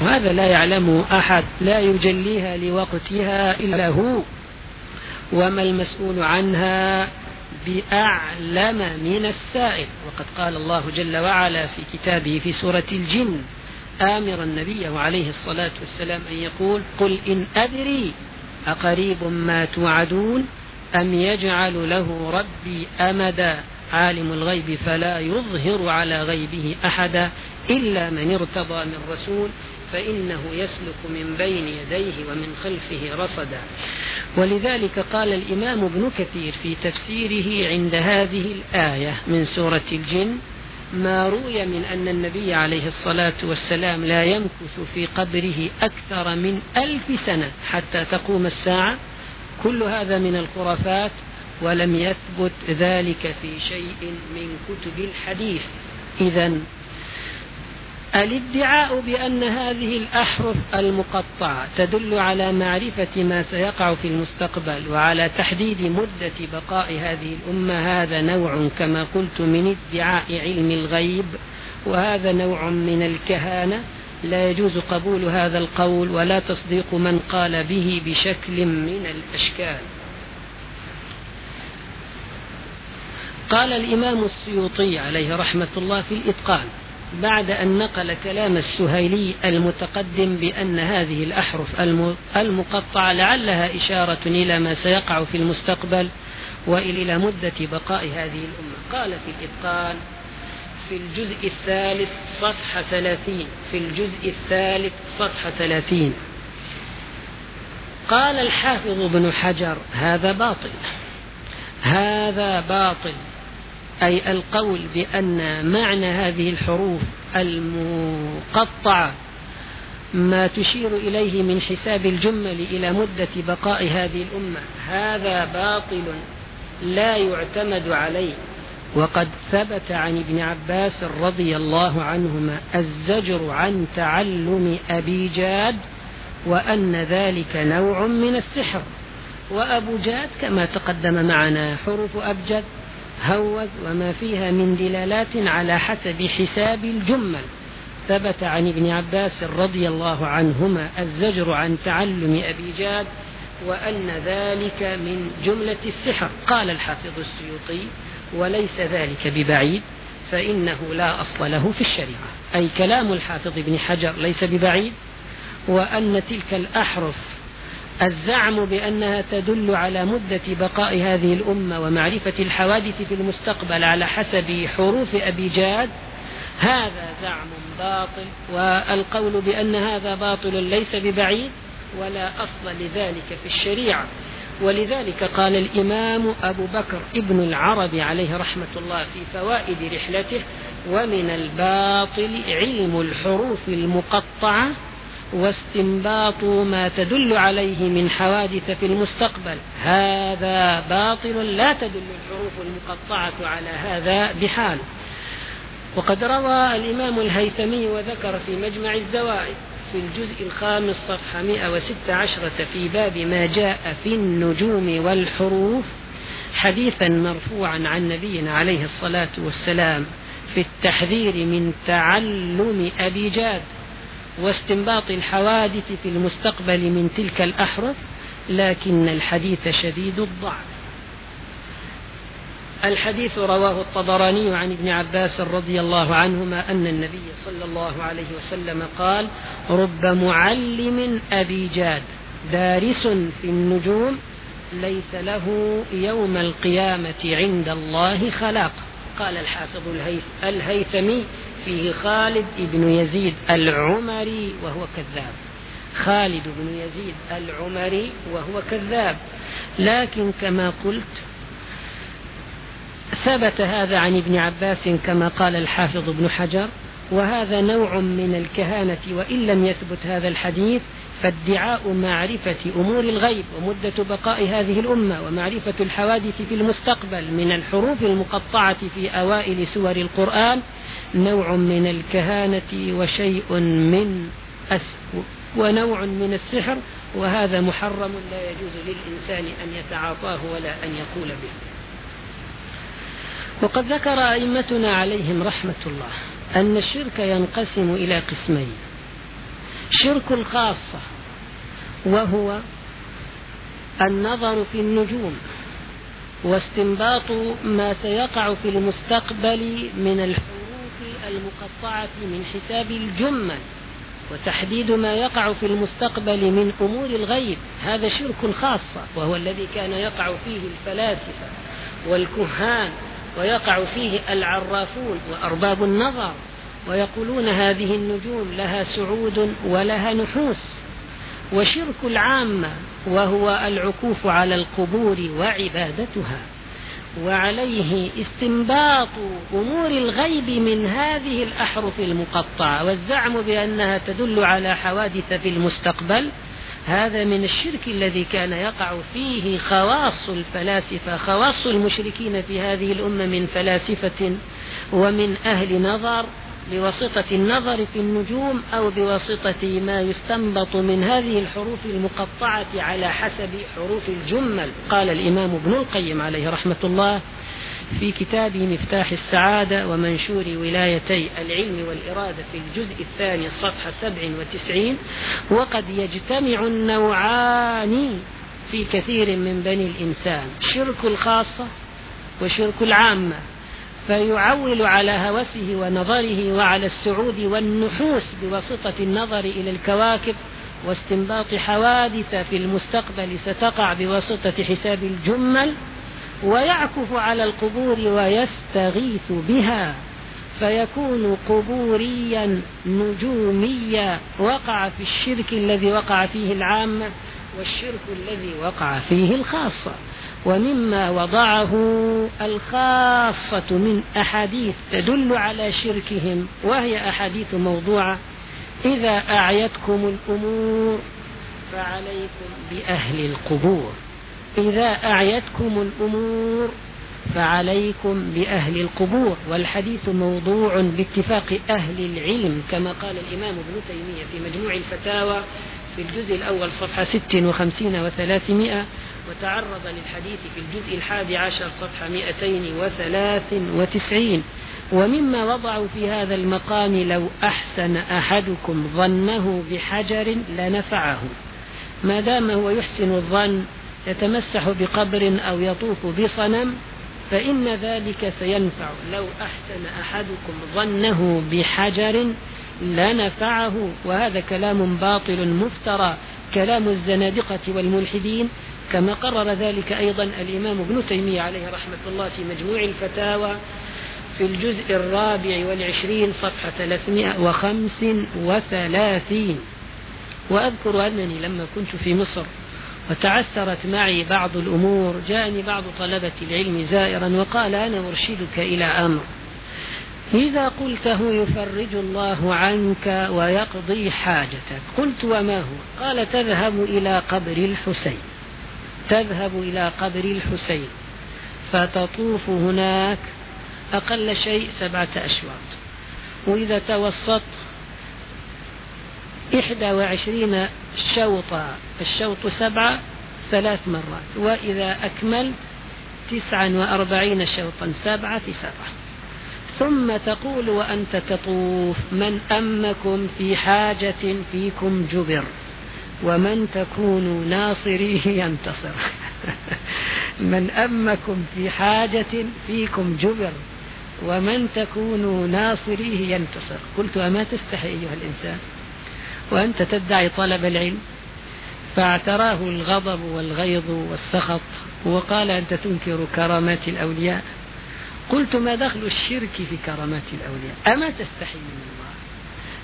وهذا لا يعلمه أحد لا يجليها لوقتها إلا هو. وما المسؤول عنها بأعلم من السائل. وقد قال الله جل وعلا في كتابه في سورة الجن آمرا النبي عليه الصلاة والسلام أن يقول قل إن أدري أقريب ما توعدون أم يجعل له ربي أمدا؟ عالم الغيب فلا يظهر على غيبه أحدا إلا من ارتضى من رسول فإنه يسلك من بين يديه ومن خلفه رصدا. ولذلك قال الإمام ابن كثير في تفسيره عند هذه الآية من سورة الجن ما روي من أن النبي عليه الصلاة والسلام لا يمكث في قبره أكثر من ألف سنة حتى تقوم الساعة. كل هذا من الخرافات ولم يثبت ذلك في شيء من كتب الحديث. إذا الادعاء بأن هذه الأحرف المقطعة تدل على معرفة ما سيقع في المستقبل وعلى تحديد مدة بقاء هذه الأمة. هذا نوع كما قلت من ادعاء علم الغيب وهذا نوع من الكهانة. لا يجوز قبول هذا القول ولا تصديق من قال به بشكل من الأشكال. قال الإمام السيوطي عليه رحمة الله في الإتقان بعد أن نقل كلام السهيلي المتقدم بأن هذه الأحرف المقطعة لعلها إشارة إلى ما سيقع في المستقبل وإلى مدة بقاء هذه الأمة. قال في الإتقان في الجزء الثالث صفحة ثلاثين في الجزء الثالث صفحة ثلاثين. قال الحافظ ابن حجر هذا باطل هذا باطل. أي القول بأن معنى هذه الحروف المقطعة ما تشير إليه من حساب الجمل إلى مدة بقاء هذه الأمة هذا باطل لا يعتمد عليه. وقد ثبت عن ابن عباس رضي الله عنهما الزجر عن تعلم أبي جاد وأن ذلك نوع من السحر. وأبو جاد كما تقدم معنا حروف أبجد هوز وما فيها من دلالات على حسب حساب الجمل. ثبت عن ابن عباس رضي الله عنهما الزجر عن تعلم أبي جاد وأن ذلك من جملة السحر. قال الحافظ السيوطي وليس ذلك ببعيد فإنه لا أصل له في الشريعة. أي كلام الحافظ ابن حجر ليس ببعيد وأن تلك الأحرف الزعم بأنها تدل على مدة بقاء هذه الأمة ومعرفة الحوادث في المستقبل على حسب حروف أبي جاد هذا زعم باطل والقول بأن هذا باطل ليس ببعيد ولا أصل لذلك في الشريعة. ولذلك قال الإمام أبو بكر ابن العربي عليه رحمة الله في فوائد رحلته ومن الباطل علم الحروف المقطعة واستنباط ما تدل عليه من حوادث في المستقبل. هذا باطل لا تدل الحروف المقطعة على هذا بحال. وقد روى الإمام الهيثمي وذكر في مجمع الزوائد في الجزء الخامس صفحة 116 في باب ما جاء في النجوم والحروف حديثا مرفوعا عن نبينا عليه الصلاة والسلام في التحذير من تعلم أبي جاد. واستنباط الحوادث في المستقبل من تلك الأحرف لكن الحديث شديد الضعف. الحديث رواه الطبراني عن ابن عباس رضي الله عنهما أن النبي صلى الله عليه وسلم قال رب معلم أبي جاد دارس في النجوم ليس له يوم القيامة عند الله خلاق. قال الحافظ الهيثمي فيه خالد بن يزيد العمري وهو كذاب. خالد بن يزيد العمري وهو كذاب. لكن كما قلت ثبت هذا عن ابن عباس كما قال الحافظ ابن حجر وهذا نوع من الكهانة وإن لم يثبت هذا الحديث فادعاء معرفة أمور الغيب ومدة بقاء هذه الأمة ومعرفة الحوادث في المستقبل من الحروف المقطعة في أوائل سور القرآن نوع من الكهانة وشيء من ونوع من السحر وهذا محرم لا يجوز للإنسان أن يتعاطاه ولا أن يقول به. وقد ذكر أئمتنا عليهم رحمة الله أن الشرك ينقسم إلى قسمين شرك الخاصة وهو النظر في النجوم واستنباط ما سيقع في المستقبل من الحروف المقطعة من حساب الجمل وتحديد ما يقع في المستقبل من أمور الغيب. هذا شرك خاصة وهو الذي كان يقع فيه الفلاسفة والكهان ويقع فيه العرافون وأرباب النظر ويقولون هذه النجوم لها سعود ولها نحوس. وشرك العامة وهو العكوف على القبور وعبادتها. وعليه استنباط أمور الغيب من هذه الأحرف المقطعة والزعم بأنها تدل على حوادث في المستقبل. هذا من الشرك الذي كان يقع فيه خواص الفلاسفة خواص المشركين في هذه الأمة من فلاسفة ومن أهل نظر. بواسطة النظر في النجوم أو بواسطة ما يستنبط من هذه الحروف المقطعة على حسب حروف الجمل. قال الإمام ابن القيم عليه رحمة الله في كتابه مفتاح السعادة ومنشور ولايتي العلم والإرادة في الجزء الثاني صفحة 97 وقد يجتمع النوعان في كثير من بني الإنسان شرك الخاصة وشرك العامة. فيعول على هوسه ونظره وعلى السعود والنحوس بواسطة النظر إلى الكواكب واستنباط حوادث في المستقبل ستقع بواسطة حساب الجمل ويعكف على القبور ويستغيث بها فيكون قبوريا نجوميا. وقع في الشرك الذي وقع فيه العامة والشرك الذي وقع فيه الخاصة. ومما وضعه الخاصة من أحاديث تدل على شركهم وهي أحاديث موضوعة إذا أعيتكم الأمور فعليكم بأهل القبور. إذا أعيتكم الأمور فعليكم بأهل القبور. والحديث موضوع باتفاق أهل العلم كما قال الإمام ابن تيمية في مجموع الفتاوى في الجزء الأول صفحة ست وخمسين وثلاثمائة. وتعرض للحديث في الجزء الحادي عشر صفحة مئتين وثلاث وتسعين. ومما وضعوا في هذا المقام لو أحسن أحدكم ظنه بحجر لنفعه. ما دام هو يحسن الظن يتمسح بقبر أو يطوف بصنم فإن ذلك سينفع. لو أحسن أحدكم ظنه بحجر لنفعه. وهذا كلام باطل مفترى. كلام الزنادقة والملحدين كما قرر ذلك أيضا الإمام ابن تيمية عليه رحمة الله في مجموع الفتاوى في الجزء الرابع والعشرين صفحة 335 وأذكر أنني لما كنت في مصر وتعثرت معي بعض الأمور جاءني بعض طلبة العلم زائرا وقال أنا أرشدك إلى أمر. إذا قلته يفرج الله عنك ويقضي حاجتك. قلت وما هو؟ قال تذهب إلى قبر الحسين. تذهب إلى قبر الحسين فتطوف هناك أقل شيء سبعة أشواط. وإذا توسط إحدى وعشرين شوطا الشوط سبعة ثلاث مرات وإذا أكملت تسعا وأربعين شوطا سبعة في سبعة. ثم تقول وأنت تطوف من أمكم في حاجة فيكم جبر؟ ومن تكون ناصريه ينتصر. من أمكم في حاجة فيكم جبر ومن تكون ناصريه ينتصر. قلت أما تستحي أيها الإنسان وأنت تدعي طلب العلم فاعتراه الغضب والغيظ والسخط وقال أنت تنكر كرامات الأولياء. قلت ما دخل الشرك في كرامات الأولياء؟ أما تستحي من الله؟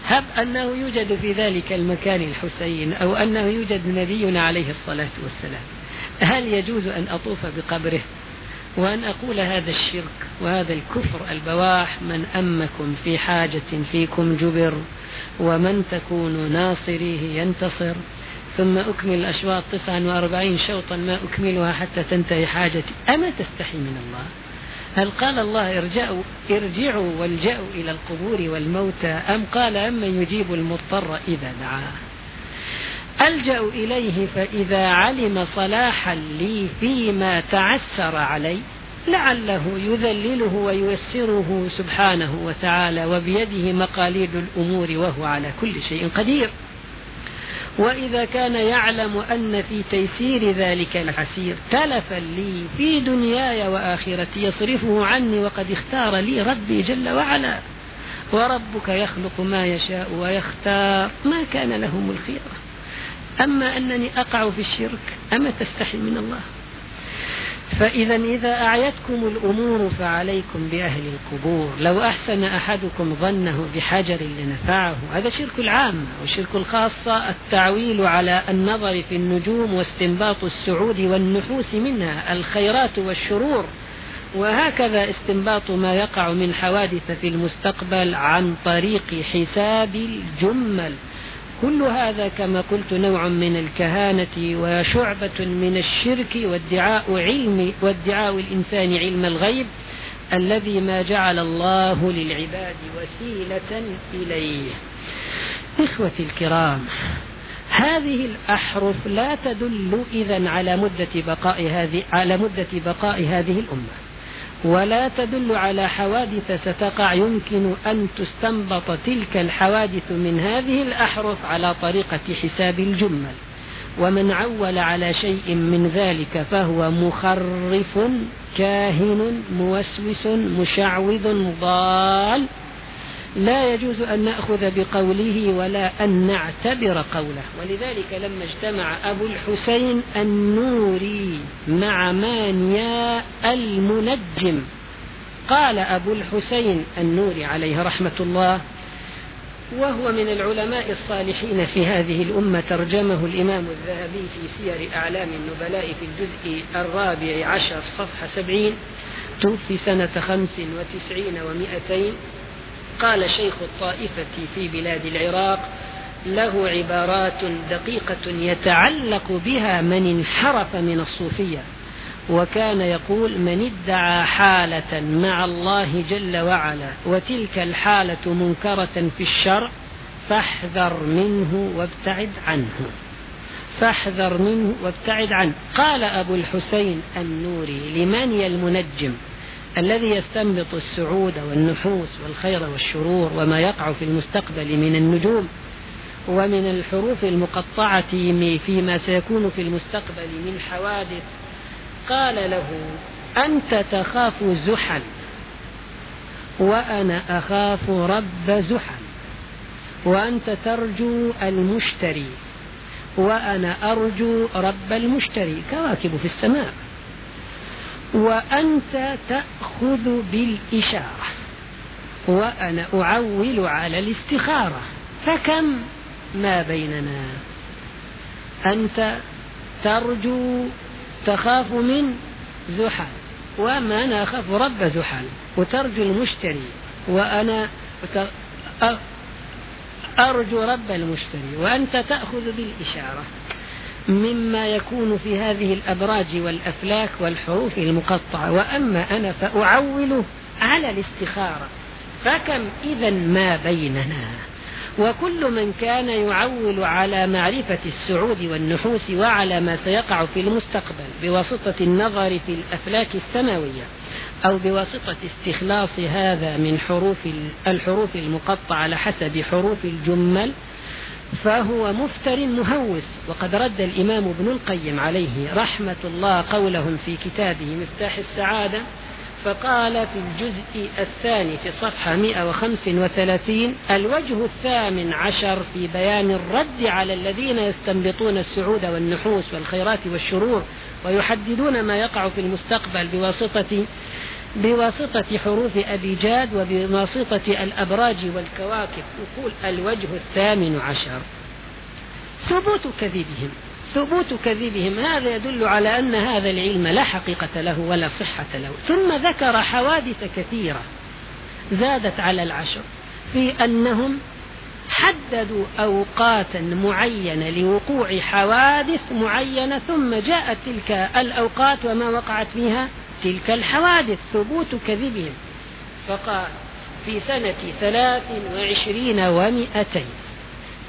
هب أنه يوجد في ذلك المكان الحسين أو أنه يوجد نبينا عليه الصلاة والسلام. هل يجوز أن أطوف بقبره وأن أقول هذا الشرك وهذا الكفر البواح من أمكم في حاجة فيكم جبر ومن تكون ناصريه ينتصر؟ ثم أكمل الأشواط 49 شوطا ما أكملها حتى تنتهي حاجتي. أما تستحي من الله؟ هل قال الله ارجعوا ارجعوا والجأوا إلى القبور والموتى أم قال أمن يجيب المضطر إذا دعاه؟ ألجأ إليه فإذا علم صلاحا لي فيما تعسر علي لعله يذلله وييسره سبحانه وتعالى وبيده مقاليد الأمور وهو على كل شيء قدير. وإذا كان يعلم أن في تيسير ذلك العسير تلفا لي في دنياي وآخرتي يصرفه عني وقد اختار لي ربي جل وعلا. وربك يخلق ما يشاء ويختار ما كان لهم الخيرة أما أنني أقع في الشرك أما تستحي من الله؟ فإذا إذا أعيتكم الأمور فعليكم بأهل القبور. لو أحسن أحدكم ظنه بحجر لنفعه. هذا شرك العام وشرك الخاصة التعويل على النظر في النجوم واستنباط السعود والنحوس منها الخيرات والشرور. وهكذا استنباط ما يقع من حوادث في المستقبل عن طريق حساب الجمل. كل هذا كما قلت نوع من الكهانة وشعبة من الشرك وادعاء علم وادعاء الإنسان علم الغيب الذي ما جعل الله للعباد وسيلة إليه. إخوتي الكرام هذه الأحرف لا تدل إذا على مدة بقاء هذه على مدة بقاء هذه الأمة. ولا تدل على حوادث ستقع يمكن أن تستنبط تلك الحوادث من هذه الأحرف على طريقة حساب الجمل. ومن عول على شيء من ذلك فهو مخرف كاهن موسوس مشعوذ ضال. لا يجوز أن نأخذ بقوله ولا أن نعتبر قوله. ولذلك لما اجتمع أبو الحسين النوري مع مانيا المنجم قال أبو الحسين النوري عليه رحمة الله وهو من العلماء الصالحين في هذه الأمة ترجمه الإمام الذهبي في سير أعلام النبلاء في الجزء الرابع عشر صفحة سبعين توفي سنة خمس وتسعين ومائتين قال شيخ الطائفة في بلاد العراق له عبارات دقيقة يتعلق بها من انحرف من الصوفية. وكان يقول من ادعى حالة مع الله جل وعلا وتلك الحالة منكرة في الشرع فاحذر منه وابتعد عنه. فاحذر منه وابتعد عنه. قال أبو الحسين النوري لمن المنجم؟ الذي يستنبط السعود والنحوس والخير والشرور وما يقع في المستقبل من النجوم ومن الحروف المقطعة فيما سيكون في المستقبل من حوادث قال له أنت تخاف زحل وأنا أخاف رب زحل وأنت ترجو المشتري وأنا أرجو رب المشتري. كواكب في السماء. وأنت تأخذ بالإشارة وأنا أعول على الاستخارة فكم ما بيننا؟ أنت ترجو تخاف من زحل وما أنا أخاف رب زحل وترجو المشتري وأنا أرجو رب المشتري وأنت تأخذ بالإشارة مما يكون في هذه الأبراج والأفلاك والحروف المقطعة. وأما أنا فأعوله على الاستخارة. فكم إذا ما بيننا؟ وكل من كان يعول على معرفة السعود والنحوس وعلى ما سيقع في المستقبل بواسطة النظر في الأفلاك السماوية أو بواسطة استخلاص هذا من حروف الحروف المقطعة على حسب حروف الجمل فهو مفتر مهوس وقد رد الإمام ابن القيم عليه رحمة الله قولهم في كتابه مفتاح السعادة فقال في الجزء الثاني في صفحة 135 الوجه الثامن عشر في بيان الرد على الذين يستنبطون السعود والنحوس والخيرات والشرور ويحددون ما يقع في المستقبل بواسطة بواسطة حروف أبي جاد وبواسطة الأبراج والكواكب يقول الوجه الثامن عشر. ثبوت كذبهم ثبوت كذبهم هذا يدل على أن هذا العلم لا حقيقة له ولا صحة له. ثم ذكر حوادث كثيرة زادت على العشر في أنهم حددوا أوقاتا معينة لوقوع حوادث معينة ثم جاءت تلك الأوقات وما وقعت فيها؟ تلك الحوادث ثبوت كذبهم. فقال في سنة ثلاث وعشرين ومائتين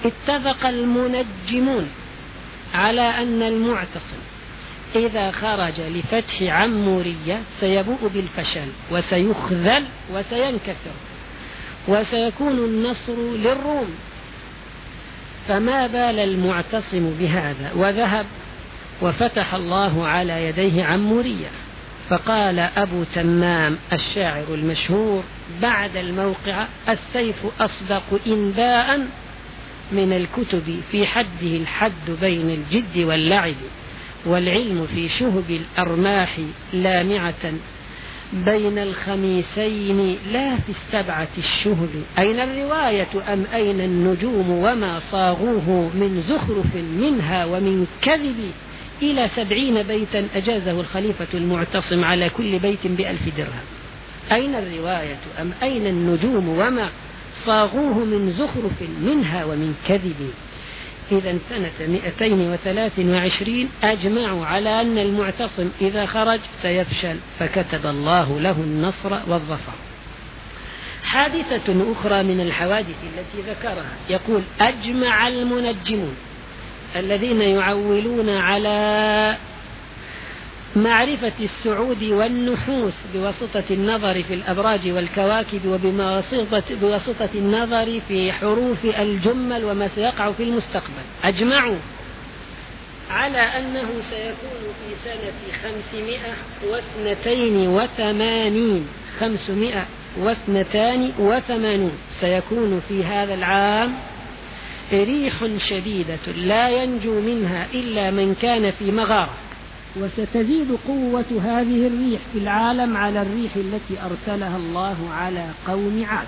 اتفق المنجمون على أن المعتصم إذا خرج لفتح عمورية سيبوء بالفشل وسيخذل وسينكسر وسيكون النصر للروم. فما بال المعتصم بهذا؟ وذهب وفتح الله على يديه عمورية. فقال أبو تمام الشاعر المشهور بعد الموقع السيف أصدق إنباء من الكتب في حده الحد بين الجد واللعب والعلم في شهب الأرماح لامعة بين الخميسين لا في السبعة الشهب. أين الرواية أم أين النجوم وما صاغوه من زخرف منها ومن كذب؟ إلى سبعين بيتا أجازه الخليفة المعتصم على كل بيت بألف درهم. أين الرواية أم أين النجوم وما صاغوه من زخرف منها ومن كذب؟ إذا سنة 223 أجمعوا على أن المعتصم إذا خرج سيفشل فكتب الله له النصر والظفر. حادثة أخرى من الحوادث التي ذكرها يقول أجمع المنجمون. الذين يعولون على معرفة السعود والنحوس بواسطة النظر في الأبراج والكواكب وبواسطة بواسطة النظر في حروف الجمل وما سيقع في المستقبل. أجمعوا على أنه سيكون في سنة خمسمائة واثنتين وثمانين. خمسمائة واثنتان وثمانون. سيكون في هذا العام ريح شديدة لا ينجو منها إلا من كان في مغارة. وستزيد قوة هذه الريح في العالم على الريح التي أرسلها الله على قوم عاد.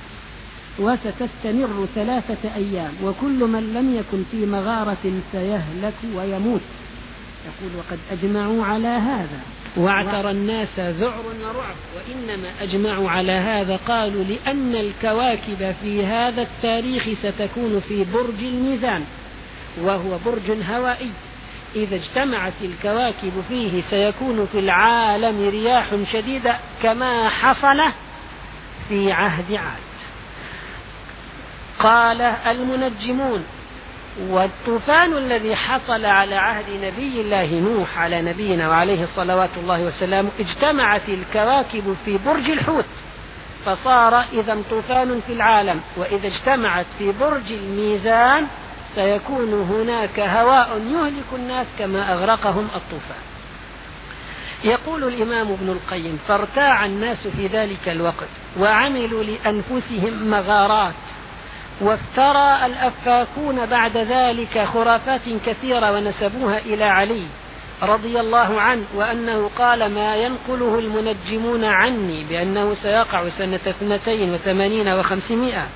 وستستمر ثلاثة أيام وكل من لم يكن في مغارة سيهلك ويموت. يقول وقد أجمعوا على هذا. واعترى الناس ذعر ورعب. وإنما أجمعوا على هذا قالوا لأن الكواكب في هذا التاريخ ستكون في برج الميزان وهو برج هوائي. إذا اجتمعت الكواكب فيه سيكون في العالم رياح شديدة كما حصل في عهد عاد. قال المنجمون والطوفان الذي حصل على عهد نبي الله نوح على نبينا وعليه الصلوات الله والسلام اجتمعت الكواكب في برج الحوت فصار إذا طوفان في العالم وإذا اجتمعت في برج الميزان سيكون هناك هواء يهلك الناس كما أغرقهم الطوفان. يقول الإمام ابن القيم فارتاع الناس في ذلك الوقت وعملوا لأنفسهم مغارات وافترى الأفاكون بعد ذلك خرافات كثيرة ونسبوها إلى علي رضي الله عنه وأنه قال ما ينقله المنجمون عني بأنه سيقع سنة اثنتين وثمانين وخمسمائة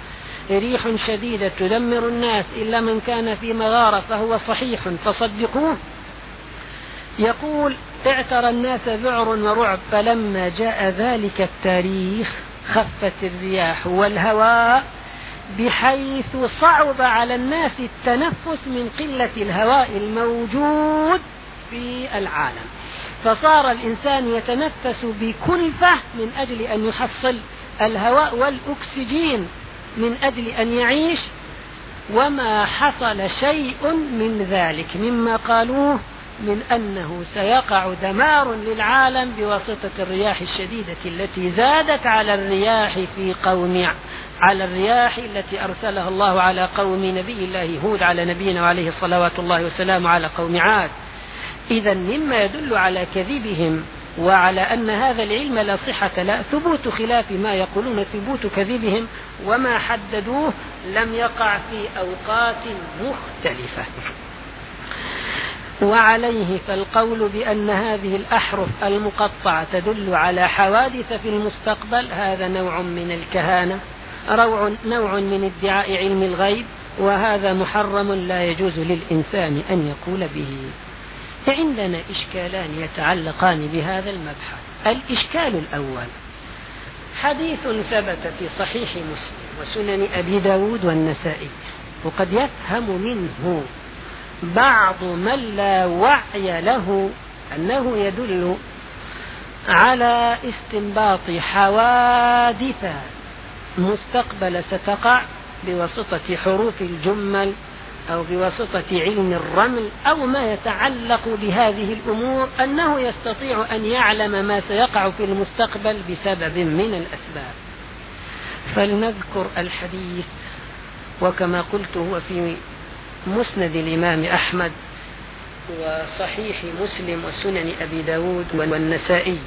ريح شديدة تدمر الناس إلا من كان في مغارة فهو صحيح فصدقوه. يقول اعترى الناس ذعر ورعب فلما جاء ذلك التاريخ خفت الرياح والهواء بحيث صعب على الناس التنفس من قلة الهواء الموجود في العالم. فصار الإنسان يتنفس بكلفة من أجل أن يحصل الهواء والأكسجين من أجل أن يعيش وما حصل شيء من ذلك. مما قالوه من أنه سيقع دمار للعالم بواسطة الرياح الشديدة التي زادت على الرياح في قوم على الرياح التي أرسلها الله على قوم نبي الله هود على نبينا وعليه الصلوات الله والسلام على قوم عاد. إذا مما يدل على كذبهم وعلى أن هذا العلم لا صحة له ثبوت خلاف ما يقولون ثبوت كذبهم وما حددوه لم يقع في أوقات مختلفة. وعليه فالقول بأن هذه الأحرف المقطعة تدل على حوادث في المستقبل هذا نوع من الكهانة. روع نوع من ادعاء علم الغيب وهذا محرم لا يجوز للإنسان أن يقول به. عندنا إشكالان يتعلقان بهذا المبحث. الإشكال الأول حديث ثبت في صحيح مسلم وسنن أبي داود والنسائي وقد يفهم منه بعض من لا وعي له أنه يدل على استنباط حوادث مستقبل ستقع بواسطة حروف الجمل أو بواسطة علم الرمل أو ما يتعلق بهذه الأمور أنه يستطيع أن يعلم ما سيقع في المستقبل بسبب من الأسباب. فلنذكر الحديث وكما قلت هو في مسند الإمام أحمد وصحيح مسلم وسنن أبي داود والنسائي.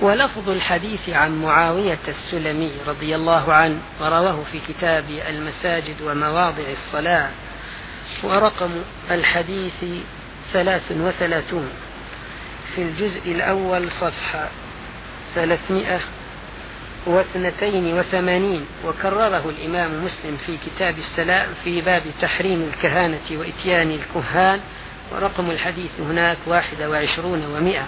ولفظ الحديث عن معاوية السلمي رضي الله عنه ورواه في كتاب المساجد ومواضع الصلاة ورقم الحديث ثلاث وثلاثون في الجزء الأول صفحة ثلاثمائة واثنتين وثمانين وكرره الإمام مسلم في كتاب السلام في باب تحريم الكهانة وإتيان الكهان ورقم الحديث هناك واحد وعشرون ومائة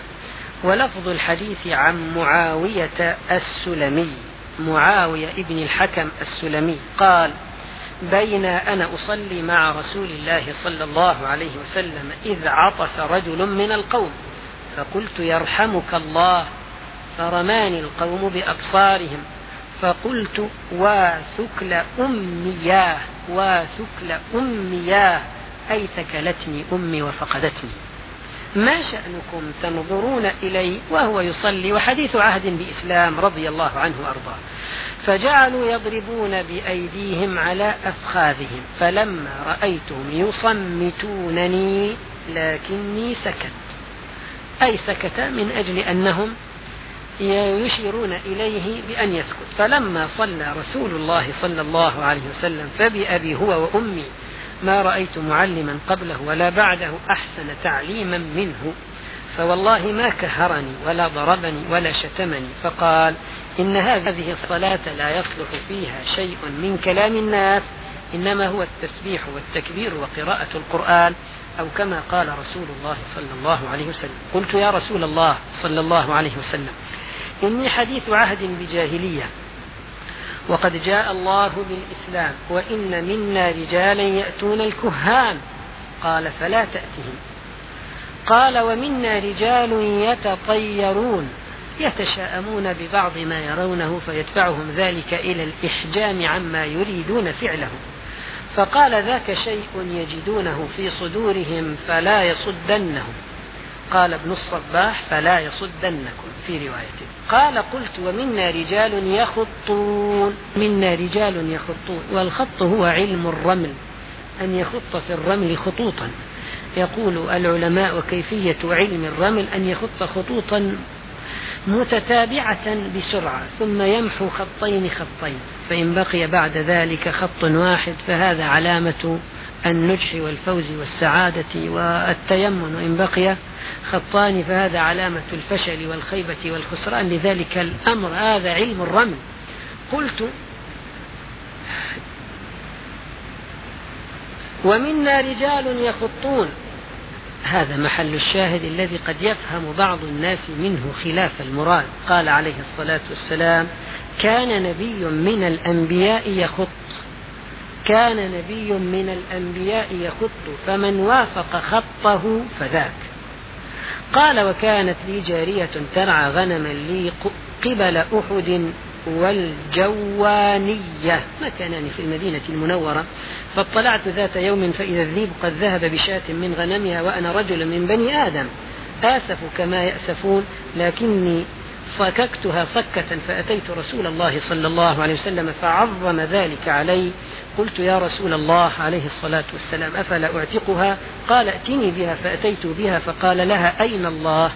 ولفظ الحديث عن معاوية السلمي معاوية ابن الحكم السلمي قال بين أنا أصلي مع رسول الله صلى الله عليه وسلم إذ عطس رجل من القوم فقلت يرحمك الله فرماني القوم بأبصارهم فقلت واثكل أمياه واثكل أمياه أي ثكلتني أمي وفقدتني. ما شأنكم تنظرون إلي وهو يصلي وحديث عهد بإسلام رضي الله عنه وأرضاه. فجعلوا يضربون بأيديهم على أفخاذهم فلما رأيتهم يصمتونني لكني سكت. أي سكت من أجل أنهم يشيرون إليه بأن يسكت. فلما صلى رسول الله صلى الله عليه وسلم فبأبي هو وأمي ما رأيت معلما قبله ولا بعده أحسن تعليما منه. فوالله ما كهرني ولا ضربني ولا شتمني. فقال إن هذه الصلاة لا يصلح فيها شيء من كلام الناس إنما هو التسبيح والتكبير وقراءة القرآن أو كما قال رسول الله صلى الله عليه وسلم. قلت يا رسول الله صلى الله عليه وسلم إني حديث عهد بجاهلية وقد جاء الله بالإسلام وإن منا رجالا يأتون الكهان. قال فلا تأتهم. قال ومنا رجال يتطيرون يتشاءمون ببعض ما يرونه فيدفعهم ذلك إلى الإحجام عما يريدون فعله. فقال ذاك شيء يجدونه في صدورهم فلا يصدنهم. قال ابن الصباح فلا يصدنكم في روايته قال قلت ومنا رجال يخطون منا رجال يخطون والخط هو علم الرمل أن يخط في الرمل خطوطا. يقول العلماء وكيفية علم الرمل أن يخط خطوطا متتابعة بسرعة ثم يمحو خطين خطين فإن بقي بعد ذلك خط واحد فهذا علامة النجح والفوز والسعادة والتيمن. وإن بقي خطان فهذا علامة الفشل والخيبة والخسران. لذلك الأمر هذا علم الرمل. قلت ومنا رجال يخطون. هذا محل الشاهد الذي قد يفهم بعض الناس منه خلاف المراد. قال عليه الصلاة والسلام كان نبي من الأنبياء يخط كان نبي من الأنبياء يخط فمن وافق خطه فذاك. قال وكانت لي جارية ترعى غنما لي قبل أحد والجوانية. مكانان في المدينة المنورة. فاطلعت ذات يوم فإذا الذيب قد ذهب بشاة من غنمها وأنا رجل من بني آدم. آسف كما يأسفون لكني صككتها صكة فأتيت رسول الله صلى الله عليه وسلم فعظم ذلك علي. قلت يا رسول الله عليه الصلاة والسلام أفلا أعتقها؟ قال ائتني بها فأتيت بها فقال لها أين الله؟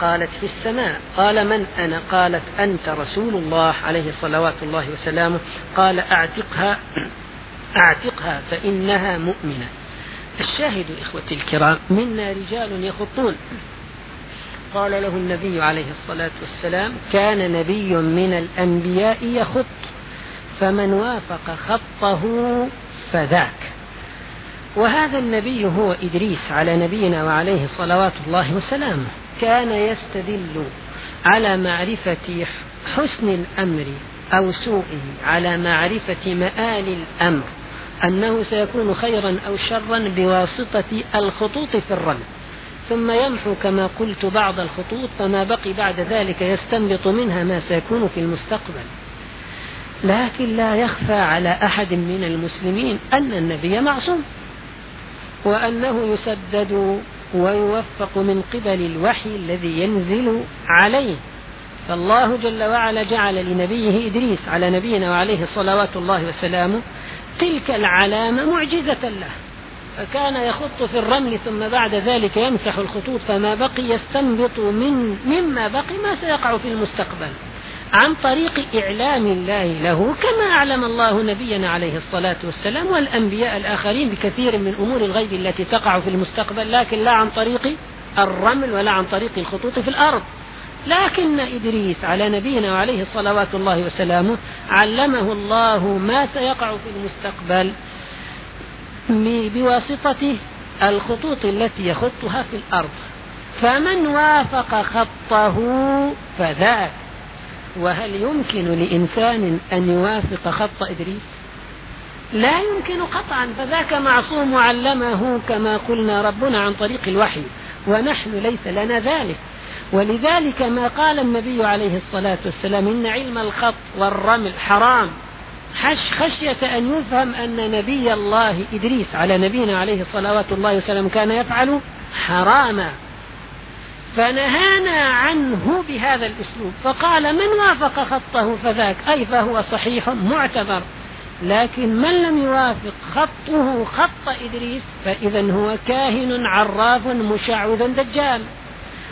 قالت في السماء. قال من أنا؟ قالت أنت رسول الله عليه صلوات الله وسلامه. قال أعتقها أعتقها فإنها مؤمنة. الشاهد إخوتي الكرام منا رجال يخطون. قال له النبي عليه الصلاة والسلام كان نبي من الأنبياء يخط. فمن وافق خطه فذاك. وهذا النبي هو إدريس على نبينا وعليه صلوات الله وسلامه. كان يستدل على معرفة حسن الأمر أو سوءه على معرفة مآل الأمر أنه سيكون خيرا أو شرا بواسطة الخطوط في الرمل. ثم يمحو كما قلت بعض الخطوط فما بقي بعد ذلك يستنبط منها ما سيكون في المستقبل. لكن لا يخفى على أحد من المسلمين أن النبي معصوم وأنه يسدد ويوفق من قبل الوحي الذي ينزل عليه. فالله جل وعلا جعل لنبيه إدريس على نبينا وعليه صلوات الله وسلامه تلك العلامة معجزة له. فكان يخط في الرمل ثم بعد ذلك يمسح الخطوط فما بقي يستنبط من مما بقي ما سيقع في المستقبل. عن طريق إعلام الله له كما أعلم الله نبينا عليه الصلاة والسلام والأنبياء الآخرين بكثير من أمور الغيب التي تقع في المستقبل لكن لا عن طريق الرمل ولا عن طريق الخطوط في الأرض. لكن إدريس على نبينا وعليه صلوات الله وسلامه علمه الله ما سيقع في المستقبل بواسطة الخطوط التي يخطها في الأرض. فمن وافق خطه فذاك. وهل يمكن لإنسان أن يوافق خط إدريس؟ لا يمكن قطعا فذاك معصوم علمه كما قلنا ربنا عن طريق الوحي ونحن ليس لنا ذلك. ولذلك ما قال النبي عليه الصلاة والسلام إن علم الخط والرمل حرام. حش خشية أن يفهم أن نبي الله إدريس على نبينا عليه الله وسلم كان يفعل حراما. فنهانا عنه بهذا الأسلوب. فقال من وافق خطه فذاك؟ أي فهو صحيح معتبر. لكن من لم يوافق خطه خط إدريس فإذا هو كاهن عراف مشعوذ دجال.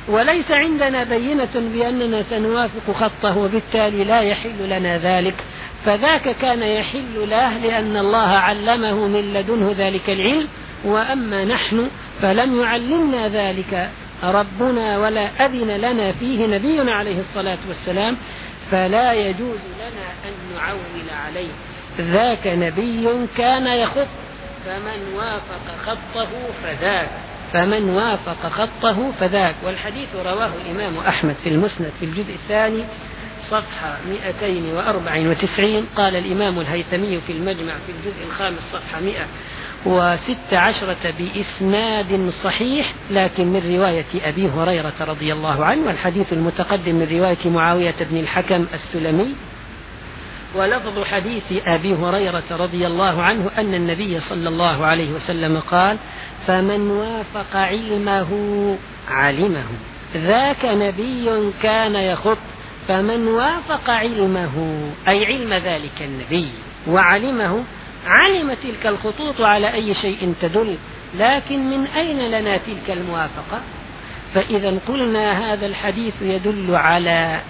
وليس عندنا بينة بأننا سنوافق خطه وبالتالي لا يحل لنا ذلك. فذاك كان يحل له لأن الله علمه من لدنه ذلك العلم. وأما نحن فلم يعلمنا ذلك. ربنا ولا أذن لنا فيه نبينا عليه الصلاة والسلام فلا يجوز لنا أن نعول عليه. ذاك نبي كان يخط فمن وافق خطه فذاك. فمن وافق خطه فذاك. والحديث رواه الإمام أحمد في المسند في الجزء الثاني صفحة 294 قال الإمام الهيثمي في المجمع في الجزء الخامس صفحة 116 بإسناد صحيح لكن من رواية أبي هريرة رضي الله عنه والحديث المتقدم من رواية معاوية بن الحكم السلمي. ولفظ حديث أبي هريرة رضي الله عنه أن النبي صلى الله عليه وسلم قال فمن وافق علمه علمه. ذاك نبي كان يخط. فمن وافق علمه أي علم ذلك النبي وعلمه علم تلك الخطوط على أي شيء تدل لكن من أين لنا تلك الموافقة؟ فإذا قلنا هذا الحديث يدل على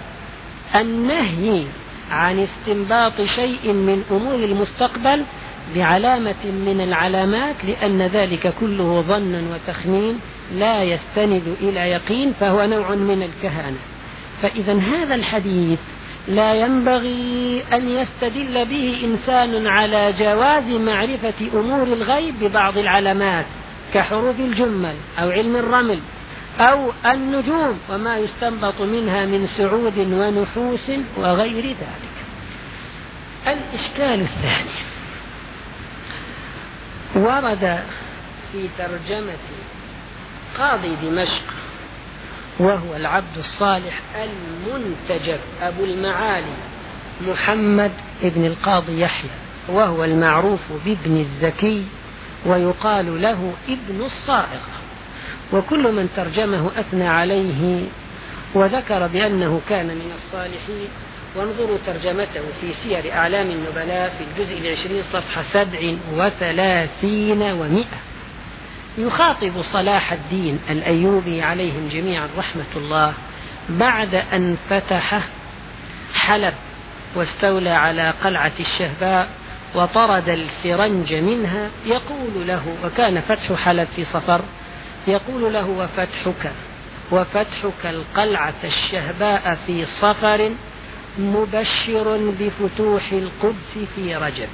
النهي عن استنباط شيء من أمور المستقبل بعلامة من العلامات لأن ذلك كله ظن وتخمين لا يستند إلى يقين فهو نوع من الكهانة. فإذا هذا الحديث لا ينبغي أن يستدل به إنسان على جواز معرفة أمور الغيب ببعض العلامات كحروف الجمل أو علم الرمل أو النجوم وما يستنبط منها من سعود ونحوس وغير ذلك. الإشكال الثاني ورد في ترجمة قاضي دمشق وهو العبد الصالح المنتجب أبو المعالي محمد ابن القاضي يحيى وهو المعروف بابن الزكي ويقال له ابن الصائغ وكل من ترجمه أثنى عليه وذكر بأنه كان من الصالحين. وانظروا ترجمته في سير أعلام النبلاء في الجزء العشرين صفحة سبع وثلاثين ومئة. يخاطب صلاح الدين الأيوبي عليهم جميعا رحمة الله بعد أن فتح حلب واستولى على قلعة الشهباء وطرد الفرنج منها يقول له وكان فتح حلب في صفر يقول له وفتحك وفتحك القلعة الشهباء في صفر مبشر بفتوح القدس في رجب